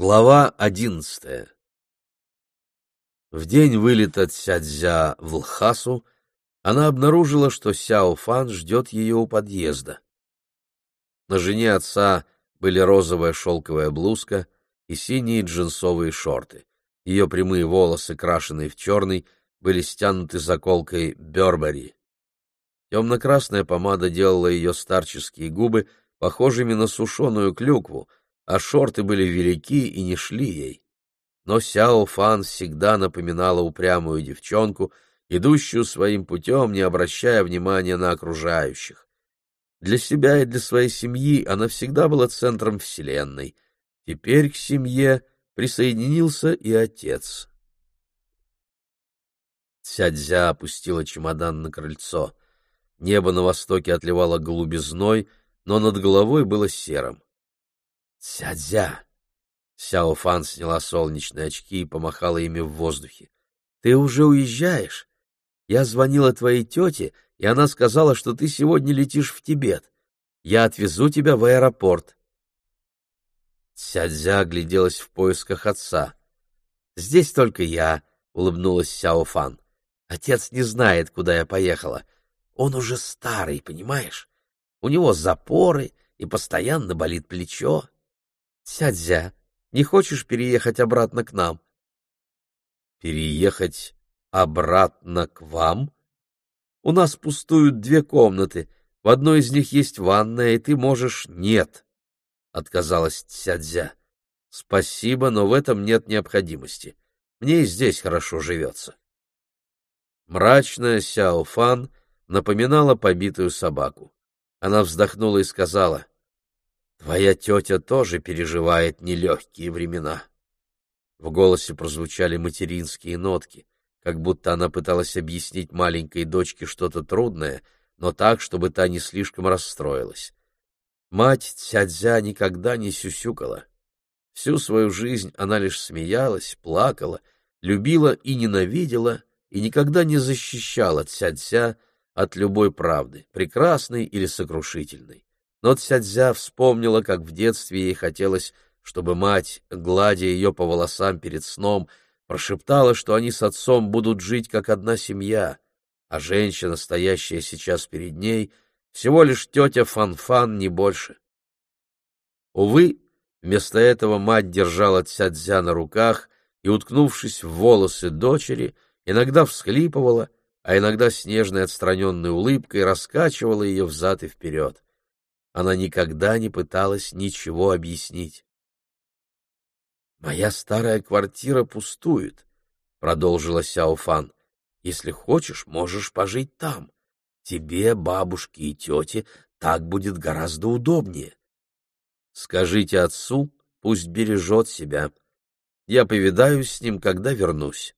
Глава одиннадцатая В день вылета Цядзя в Лхасу она обнаружила, что Сяо Фан ждет ее у подъезда. На жене отца были розовая шелковая блузка и синие джинсовые шорты. Ее прямые волосы, крашенные в черный, были стянуты заколкой Бербери. Темно-красная помада делала ее старческие губы похожими на сушеную клюкву, а шорты были велики и не шли ей. Но Сяо Фан всегда напоминала упрямую девчонку, идущую своим путем, не обращая внимания на окружающих. Для себя и для своей семьи она всегда была центром вселенной. Теперь к семье присоединился и отец. Цядзя опустила чемодан на крыльцо. Небо на востоке отливало голубизной, но над головой было серым. «Цядзя!» Сяо Фан сняла солнечные очки и помахала ими в воздухе. «Ты уже уезжаешь? Я звонила твоей тете, и она сказала, что ты сегодня летишь в Тибет. Я отвезу тебя в аэропорт». Цядзя огляделась в поисках отца. «Здесь только я», — улыбнулась Сяо Фан. «Отец не знает, куда я поехала. Он уже старый, понимаешь? У него запоры, и постоянно болит плечо. Сядзя, не хочешь переехать обратно к нам? Переехать обратно к вам? У нас пустуют две комнаты. В одной из них есть ванная, и ты можешь... Нет, — отказалась Сядзя. Спасибо, но в этом нет необходимости. Мне и здесь хорошо живется. Мрачная Сяо Фан напоминала побитую собаку. Она вздохнула и сказала, Твоя тетя тоже переживает нелегкие времена. В голосе прозвучали материнские нотки, как будто она пыталась объяснить маленькой дочке что-то трудное, но так, чтобы та не слишком расстроилась. Мать Цядзя никогда не сюсюкала. Всю свою жизнь она лишь смеялась, плакала, любила и ненавидела, и никогда не защищала Цядзя от любой правды, прекрасной или сокрушительной. Но Цядзя вспомнила, как в детстве ей хотелось, чтобы мать, гладя ее по волосам перед сном, прошептала, что они с отцом будут жить как одна семья, а женщина, стоящая сейчас перед ней, всего лишь тетя Фан-Фан, не больше. Увы, вместо этого мать держала Цядзя на руках и, уткнувшись в волосы дочери, иногда всхлипывала, а иногда с нежной отстраненной улыбкой раскачивала ее взад и вперед. Она никогда не пыталась ничего объяснить. «Моя старая квартира пустует», — продолжила Сяофан. «Если хочешь, можешь пожить там. Тебе, бабушке и тете так будет гораздо удобнее. Скажите отцу, пусть бережет себя. Я повидаюсь с ним, когда вернусь.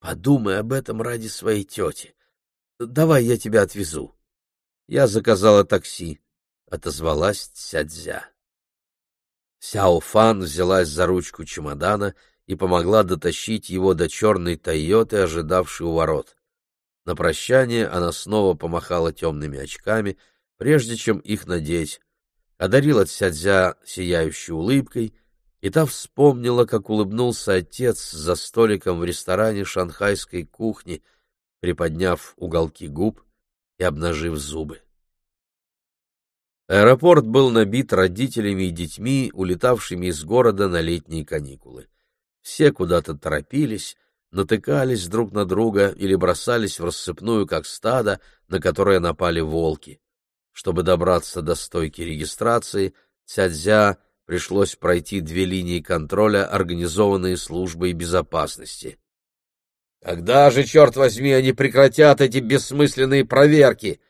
Подумай об этом ради своей тети. Давай я тебя отвезу. Я заказала такси отозвалась Цядзя. Сяо Фан взялась за ручку чемодана и помогла дотащить его до черной Тойоты, ожидавшей у ворот. На прощание она снова помахала темными очками, прежде чем их надеть, одарила Цядзя сияющей улыбкой, и та вспомнила, как улыбнулся отец за столиком в ресторане шанхайской кухни, приподняв уголки губ и обнажив зубы. Аэропорт был набит родителями и детьми, улетавшими из города на летние каникулы. Все куда-то торопились, натыкались друг на друга или бросались в рассыпную, как стадо, на которое напали волки. Чтобы добраться до стойки регистрации, Цядзя пришлось пройти две линии контроля, организованные службой безопасности. «Когда же, черт возьми, они прекратят эти бессмысленные проверки?»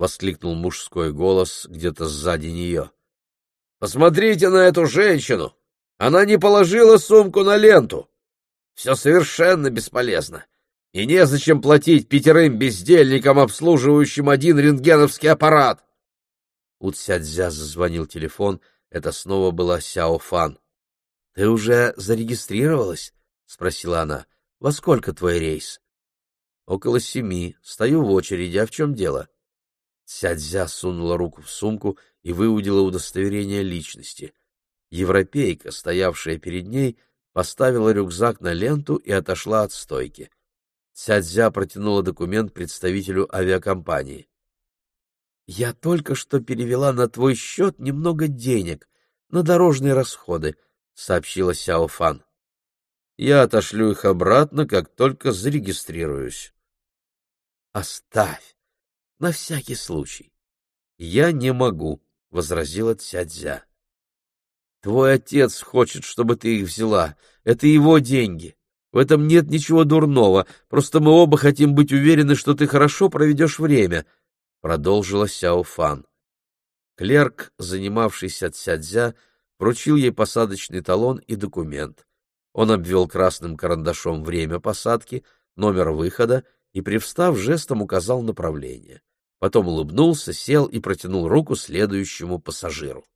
Воскликнул мужской голос где-то сзади нее. Посмотрите на эту женщину! Она не положила сумку на ленту. Все совершенно бесполезно. И незачем платить пятерым бездельникам, обслуживающим один рентгеновский аппарат. У Цядзя зазвонил телефон. Это снова была Сяо Фан. — Ты уже зарегистрировалась? — спросила она. — Во сколько твой рейс? — Около семи. Стою в очереди. А в чем дело? — Сядзя сунула руку в сумку и выудила удостоверение личности. Европейка, стоявшая перед ней, поставила рюкзак на ленту и отошла от стойки. Цядзя протянула документ представителю авиакомпании. «Я только что перевела на твой счет немного денег на дорожные расходы», — сообщила Сяо Фан. «Я отошлю их обратно, как только зарегистрируюсь». «Оставь, на всякий случай». «Я не могу», — возразила Цядзя. Твой отец хочет, чтобы ты их взяла. Это его деньги. В этом нет ничего дурного. Просто мы оба хотим быть уверены, что ты хорошо проведешь время, — продолжила Сяо Фан. Клерк, занимавшийся Цядзя, вручил ей посадочный талон и документ. Он обвел красным карандашом время посадки, номер выхода и, привстав, жестом указал направление. Потом улыбнулся, сел и протянул руку следующему пассажиру.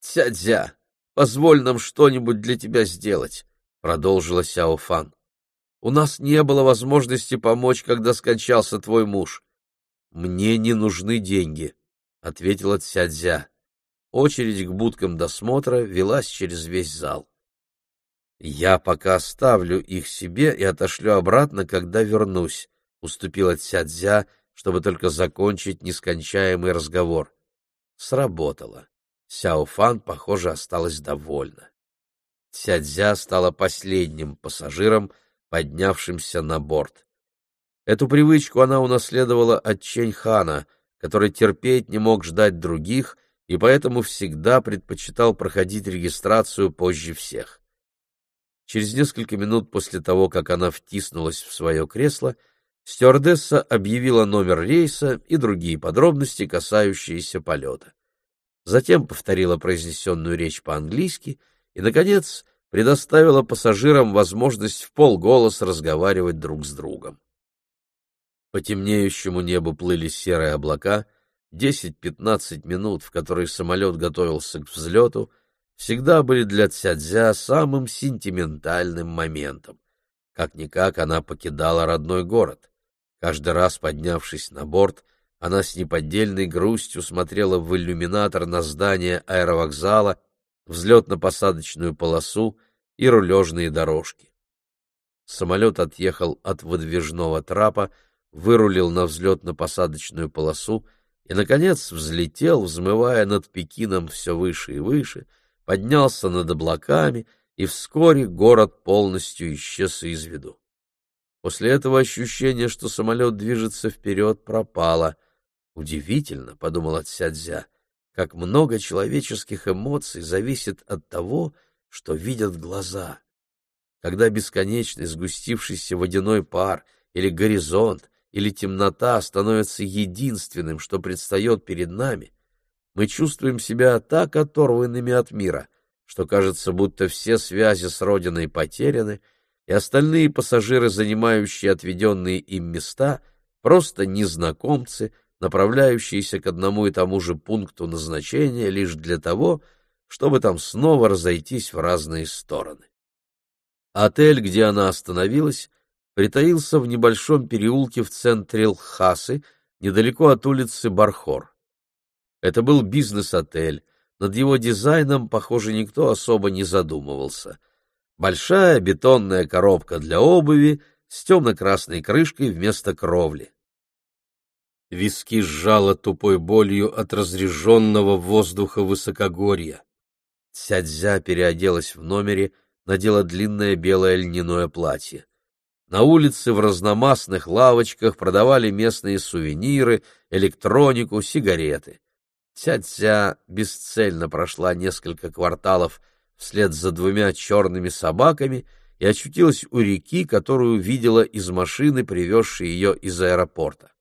Цядзя, позволь нам что-нибудь для тебя сделать, продолжила Сяо Фан. У нас не было возможности помочь, когда скончался твой муж. Мне не нужны деньги, ответила Цядзя. Очередь к будкам досмотра велась через весь зал. Я пока оставлю их себе и отошлю обратно, когда вернусь, уступила Цядзя, чтобы только закончить нескончаемый разговор. Сработало. Сяофан, похоже, осталась довольна. Цядзя стала последним пассажиром, поднявшимся на борт. Эту привычку она унаследовала от Чэньхана, который терпеть не мог ждать других и поэтому всегда предпочитал проходить регистрацию позже всех. Через несколько минут после того, как она втиснулась в свое кресло, стюардесса объявила номер рейса и другие подробности, касающиеся полета затем повторила произнесенную речь по-английски и, наконец, предоставила пассажирам возможность в полголоса разговаривать друг с другом. По темнеющему небу плыли серые облака, 10-15 минут, в которые самолет готовился к взлету, всегда были для Цядзя самым сентиментальным моментом. Как-никак она покидала родной город. Каждый раз, поднявшись на борт, она с неподдельной грустью смотрела в иллюминатор на здание аэровокзала, взлетно-посадочную полосу и рулежные дорожки. Самолет отъехал от выдвижного трапа, вырулил на взлетно-посадочную полосу и, наконец, взлетел, взмывая над Пекином все выше и выше, поднялся над облаками, и вскоре город полностью исчез из виду. После этого ощущение, что самолет движется вперед, пропало. Удивительно, — подумала Цядзя, — как много человеческих эмоций зависит от того, что видят глаза. Когда бесконечный сгустившийся водяной пар или горизонт или темнота становятся единственным, что предстает перед нами, мы чувствуем себя так оторванными от мира, что кажется, будто все связи с Родиной потеряны, и остальные пассажиры, занимающие отведенные им места, просто незнакомцы — направляющиеся к одному и тому же пункту назначения лишь для того, чтобы там снова разойтись в разные стороны. Отель, где она остановилась, притаился в небольшом переулке в центре Лхасы, недалеко от улицы Бархор. Это был бизнес-отель, над его дизайном, похоже, никто особо не задумывался. Большая бетонная коробка для обуви с темно-красной крышкой вместо кровли. Виски сжало тупой болью от разреженного воздуха высокогорья. Цядзя переоделась в номере, надела длинное белое льняное платье. На улице в разномастных лавочках продавали местные сувениры, электронику, сигареты. Цядзя бесцельно прошла несколько кварталов вслед за двумя черными собаками и очутилась у реки, которую видела из машины, привезшей ее из аэропорта.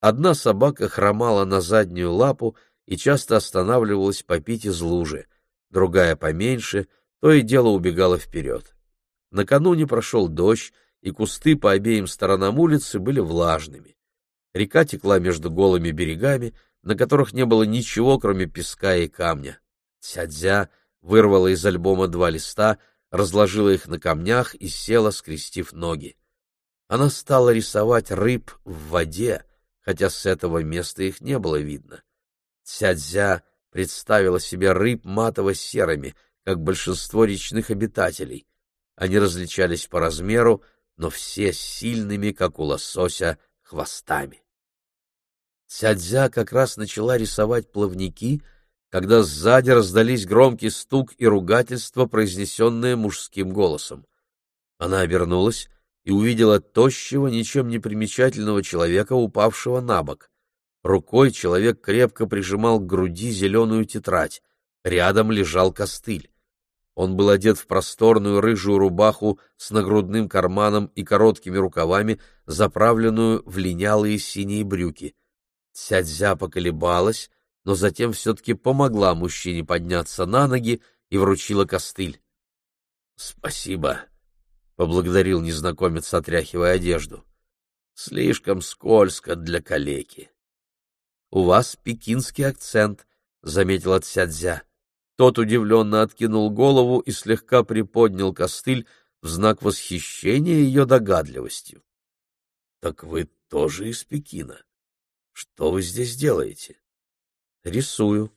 Одна собака хромала на заднюю лапу и часто останавливалась попить из лужи, другая поменьше, то и дело убегала вперед. Накануне прошел дождь, и кусты по обеим сторонам улицы были влажными. Река текла между голыми берегами, на которых не было ничего, кроме песка и камня. Цядзя вырвала из альбома два листа, разложила их на камнях и села, скрестив ноги. Она стала рисовать рыб в воде, хотя с этого места их не было видно. Цядзя представила себе рыб матово-серыми, как большинство речных обитателей. Они различались по размеру, но все сильными, как у лосося, хвостами. Цядзя как раз начала рисовать плавники, когда сзади раздались громкий стук и ругательство, произнесенное мужским голосом. Она обернулась и увидела тощего, ничем не примечательного человека, упавшего на бок. Рукой человек крепко прижимал к груди зеленую тетрадь. Рядом лежал костыль. Он был одет в просторную рыжую рубаху с нагрудным карманом и короткими рукавами, заправленную в линялые синие брюки. Цядзя поколебалась, но затем все-таки помогла мужчине подняться на ноги и вручила костыль. — Спасибо, — поблагодарил незнакомец, отряхивая одежду. — Слишком скользко для калеки. — У вас пекинский акцент, — заметила Цядзя. Тот удивленно откинул голову и слегка приподнял костыль в знак восхищения ее догадливостью. — Так вы тоже из Пекина? Что вы здесь делаете? — Рисую.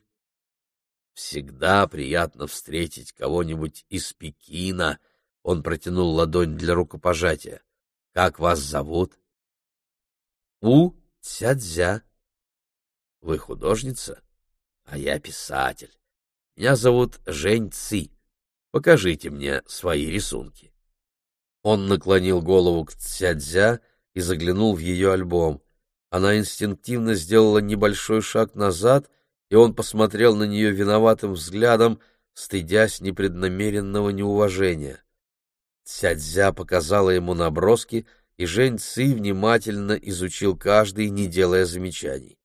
— Всегда приятно встретить кого-нибудь из Пекина, он протянул ладонь для рукопожатия. Как вас зовут? У Цядзя. Вы художница? А я писатель. Меня зовут Жень Ци. Покажите мне свои рисунки. Он наклонил голову к Цядзя и заглянул в ее альбом. Она инстинктивно сделала небольшой шаг назад, и он посмотрел на нее виноватым взглядом, стыдясь непреднамеренного неуважения. Цядзя показала ему наброски, и Жень Ци внимательно изучил каждый, не делая замечаний.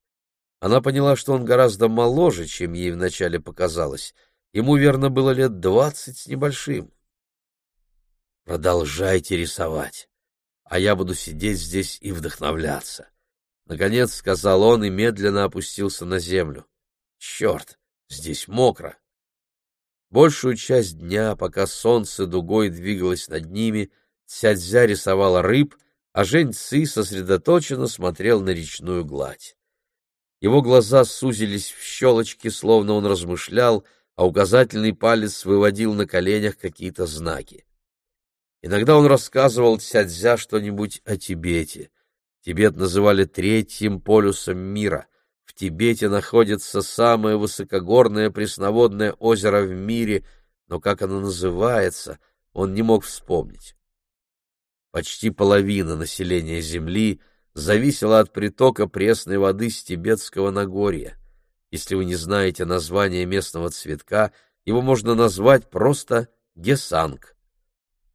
Она поняла, что он гораздо моложе, чем ей вначале показалось. Ему, верно, было лет двадцать с небольшим. «Продолжайте рисовать, а я буду сидеть здесь и вдохновляться», — наконец сказал он и медленно опустился на землю. «Черт, здесь мокро!» Большую часть дня, пока солнце дугой двигалось над ними, Цядзя рисовала рыб, а Жень Ци сосредоточенно смотрел на речную гладь. Его глаза сузились в щелочки, словно он размышлял, а указательный палец выводил на коленях какие-то знаки. Иногда он рассказывал Цядзя что-нибудь о Тибете. Тибет называли третьим полюсом мира. В Тибете находится самое высокогорное пресноводное озеро в мире, но как оно называется, он не мог вспомнить. Почти половина населения Земли зависела от притока пресной воды с Тибетского Нагорья. Если вы не знаете название местного цветка, его можно назвать просто гесанг.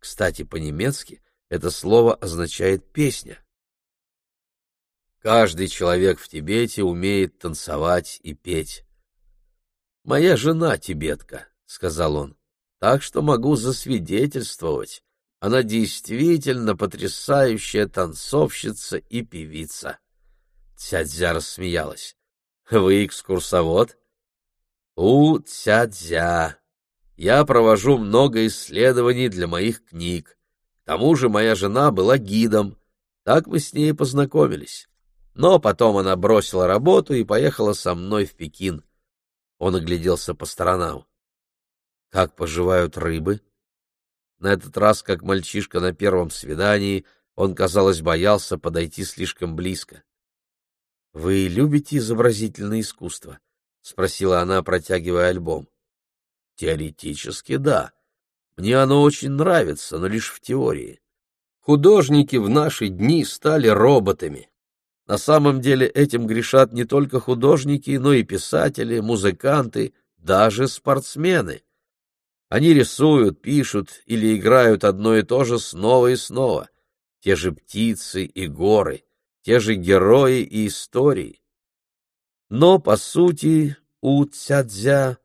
Кстати, по-немецки это слово означает «песня». Каждый человек в Тибете умеет танцевать и петь. «Моя жена тибетка», — сказал он, — «так что могу засвидетельствовать. Она действительно потрясающая танцовщица и певица». Цядзя рассмеялась. «Вы экскурсовод?» «У, Цядзя, я провожу много исследований для моих книг. К тому же моя жена была гидом. Так мы с ней познакомились. Но потом она бросила работу и поехала со мной в Пекин. Он огляделся по сторонам. Как поживают рыбы? На этот раз, как мальчишка на первом свидании, он, казалось, боялся подойти слишком близко. — Вы любите изобразительное искусство? — спросила она, протягивая альбом. — Теоретически, да. Мне оно очень нравится, но лишь в теории. Художники в наши дни стали роботами. На самом деле этим грешат не только художники, но и писатели, музыканты, даже спортсмены. Они рисуют, пишут или играют одно и то же снова и снова. Те же птицы и горы, те же герои и истории. Но, по сути, у Цядзя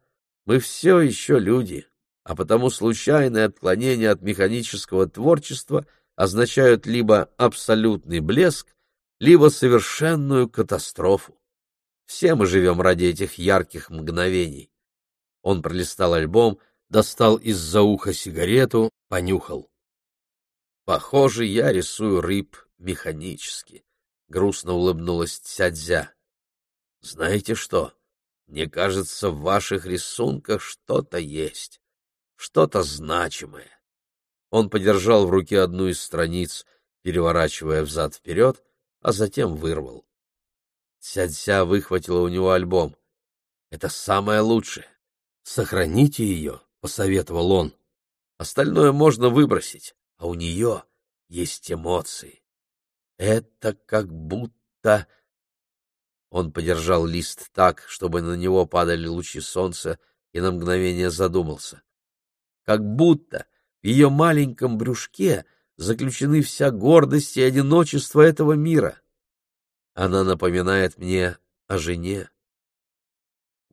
мы все еще люди, а потому случайные отклонения от механического творчества означают либо абсолютный блеск, либо совершенную катастрофу. Все мы живем ради этих ярких мгновений. Он пролистал альбом, достал из-за уха сигарету, понюхал. Похоже, я рисую рыб механически. Грустно улыбнулась Цядзя. Знаете что? Мне кажется, в ваших рисунках что-то есть, что-то значимое. Он подержал в руке одну из страниц, переворачивая взад-вперед, а затем вырвал. Сядься выхватила у него альбом. «Это самое лучшее. Сохраните ее», — посоветовал он. «Остальное можно выбросить, а у нее есть эмоции. Это как будто...» Он подержал лист так, чтобы на него падали лучи солнца, и на мгновение задумался. Как будто в ее маленьком брюшке заключены вся гордость и одиночество этого мира. Она напоминает мне о жене.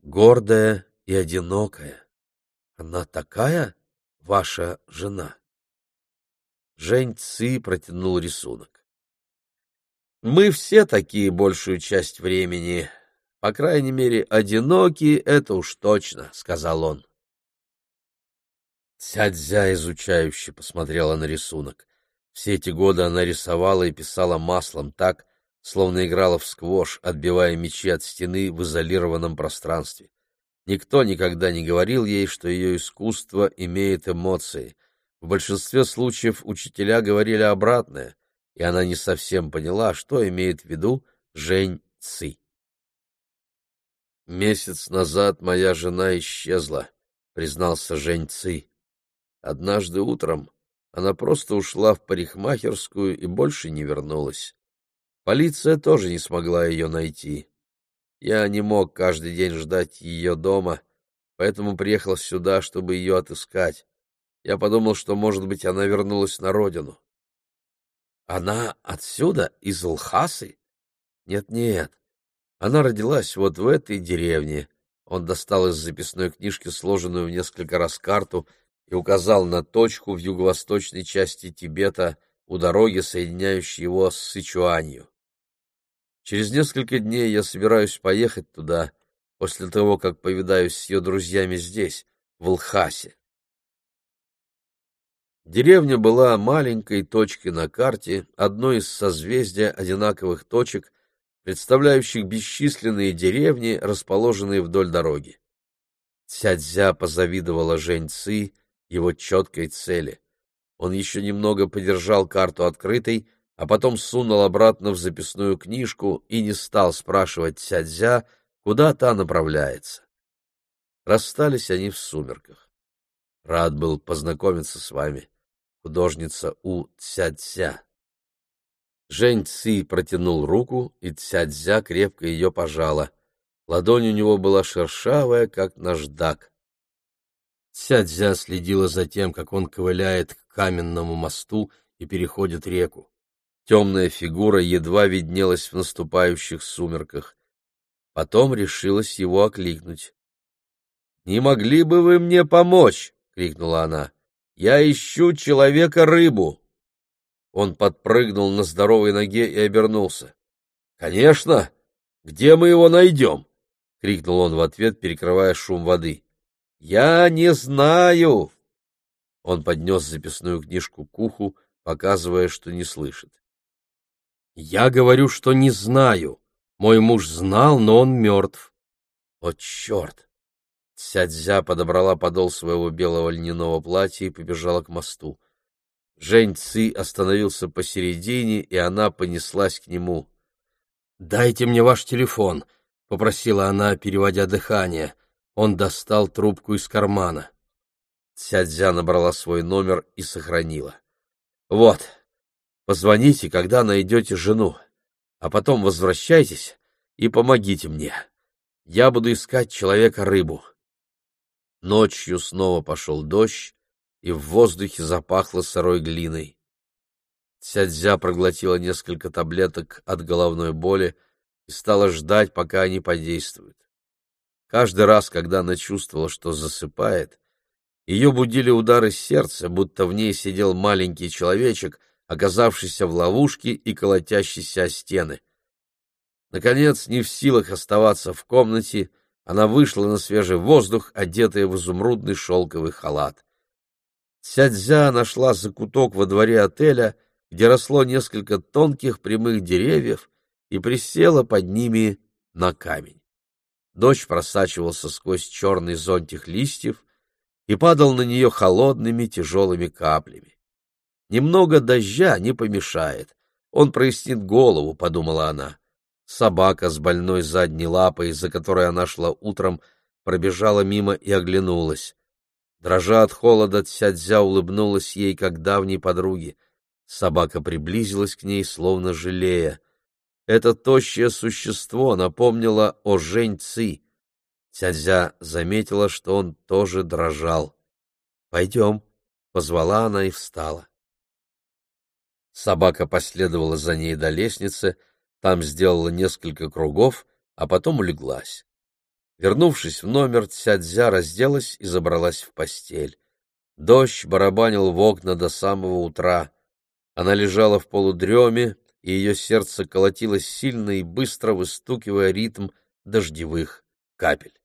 Гордая и одинокая. Она такая, ваша жена? Жень Ци протянул рисунок. Мы все такие большую часть времени. По крайней мере, одинокие — это уж точно, — сказал он. Цядзя изучающе посмотрела на рисунок. Все эти годы она рисовала и писала маслом так, словно играла в сквош, отбивая мячи от стены в изолированном пространстве. Никто никогда не говорил ей, что ее искусство имеет эмоции. В большинстве случаев учителя говорили обратное, и она не совсем поняла, что имеет в виду Жень Ци. «Месяц назад моя жена исчезла», — признался Жень Ци. «Однажды утром она просто ушла в парикмахерскую и больше не вернулась. Полиция тоже не смогла ее найти. Я не мог каждый день ждать ее дома, поэтому приехал сюда, чтобы ее отыскать. Я подумал, что, может быть, она вернулась на родину. Она отсюда, из Лхасы? Нет-нет, она родилась вот в этой деревне. Он достал из записной книжки сложенную в несколько раз карту и указал на точку в юго-восточной части Тибета у дороги, соединяющей его с Сычуанью. Через несколько дней я собираюсь поехать туда, после того, как повидаюсь с ее друзьями здесь, в Лхасе. Деревня была маленькой точкой на карте, одной из созвездия одинаковых точек, представляющих бесчисленные деревни, расположенные вдоль дороги. Цядзя позавидовала Жень Ци его четкой цели. Он еще немного подержал карту открытой, а потом сунул обратно в записную книжку и не стал спрашивать Цядзя, куда та направляется. Расстались они в сумерках. Рад был познакомиться с вами, художница У Цядзя. Жень Ци протянул руку, и Цядзя крепко ее пожала. Ладонь у него была шершавая, как наждак. Цядзя следила за тем, как он ковыляет к каменному мосту и переходит реку. Темная фигура едва виднелась в наступающих сумерках. Потом решилась его окликнуть. — Не могли бы вы мне помочь? — крикнула она. — Я ищу человека-рыбу. Он подпрыгнул на здоровой ноге и обернулся. — Конечно! Где мы его найдем? — крикнул он в ответ, перекрывая шум воды. — Я не знаю! Он поднес записную книжку к уху, показывая, что не слышит. Я говорю, что не знаю. Мой муж знал, но он мертв. О, черт! Цядзя подобрала подол своего белого льняного платья и побежала к мосту. Жень Ци остановился посередине, и она понеслась к нему. «Дайте мне ваш телефон», — попросила она, переводя дыхание. Он достал трубку из кармана. Цядзя набрала свой номер и сохранила. «Вот, Позвоните, когда найдете жену, а потом возвращайтесь и помогите мне. Я буду искать человека-рыбу. Ночью снова пошел дождь, и в воздухе запахло сырой глиной. Цядзя проглотила несколько таблеток от головной боли и стала ждать, пока они подействуют. Каждый раз, когда она чувствовала, что засыпает, ее будили удары сердца, будто в ней сидел маленький человечек — оказавшийся в ловушке и колотящийся о стены. Наконец, не в силах оставаться в комнате, она вышла на свежий воздух, одетая в изумрудный шелковый халат. Сядзя нашла закуток во дворе отеля, где росло несколько тонких прямых деревьев, и присела под ними на камень. Дождь просачивался сквозь черный зонтик листьев и падал на нее холодными тяжелыми каплями. Немного дождя не помешает. Он прояснит голову, — подумала она. Собака с больной задней лапой, за которой она шла утром, пробежала мимо и оглянулась. Дрожа от холода, Цядзя улыбнулась ей, как давней подруге. Собака приблизилась к ней, словно жалея. Это тощее существо напомнило о Жень Ци. Цядзя заметила, что он тоже дрожал. «Пойдем», — позвала она и встала. Собака последовала за ней до лестницы, там сделала несколько кругов, а потом улеглась. Вернувшись в номер, Цядзя разделась и забралась в постель. Дождь барабанил в окна до самого утра. Она лежала в полудреме, и ее сердце колотилось сильно и быстро, выстукивая ритм дождевых капель.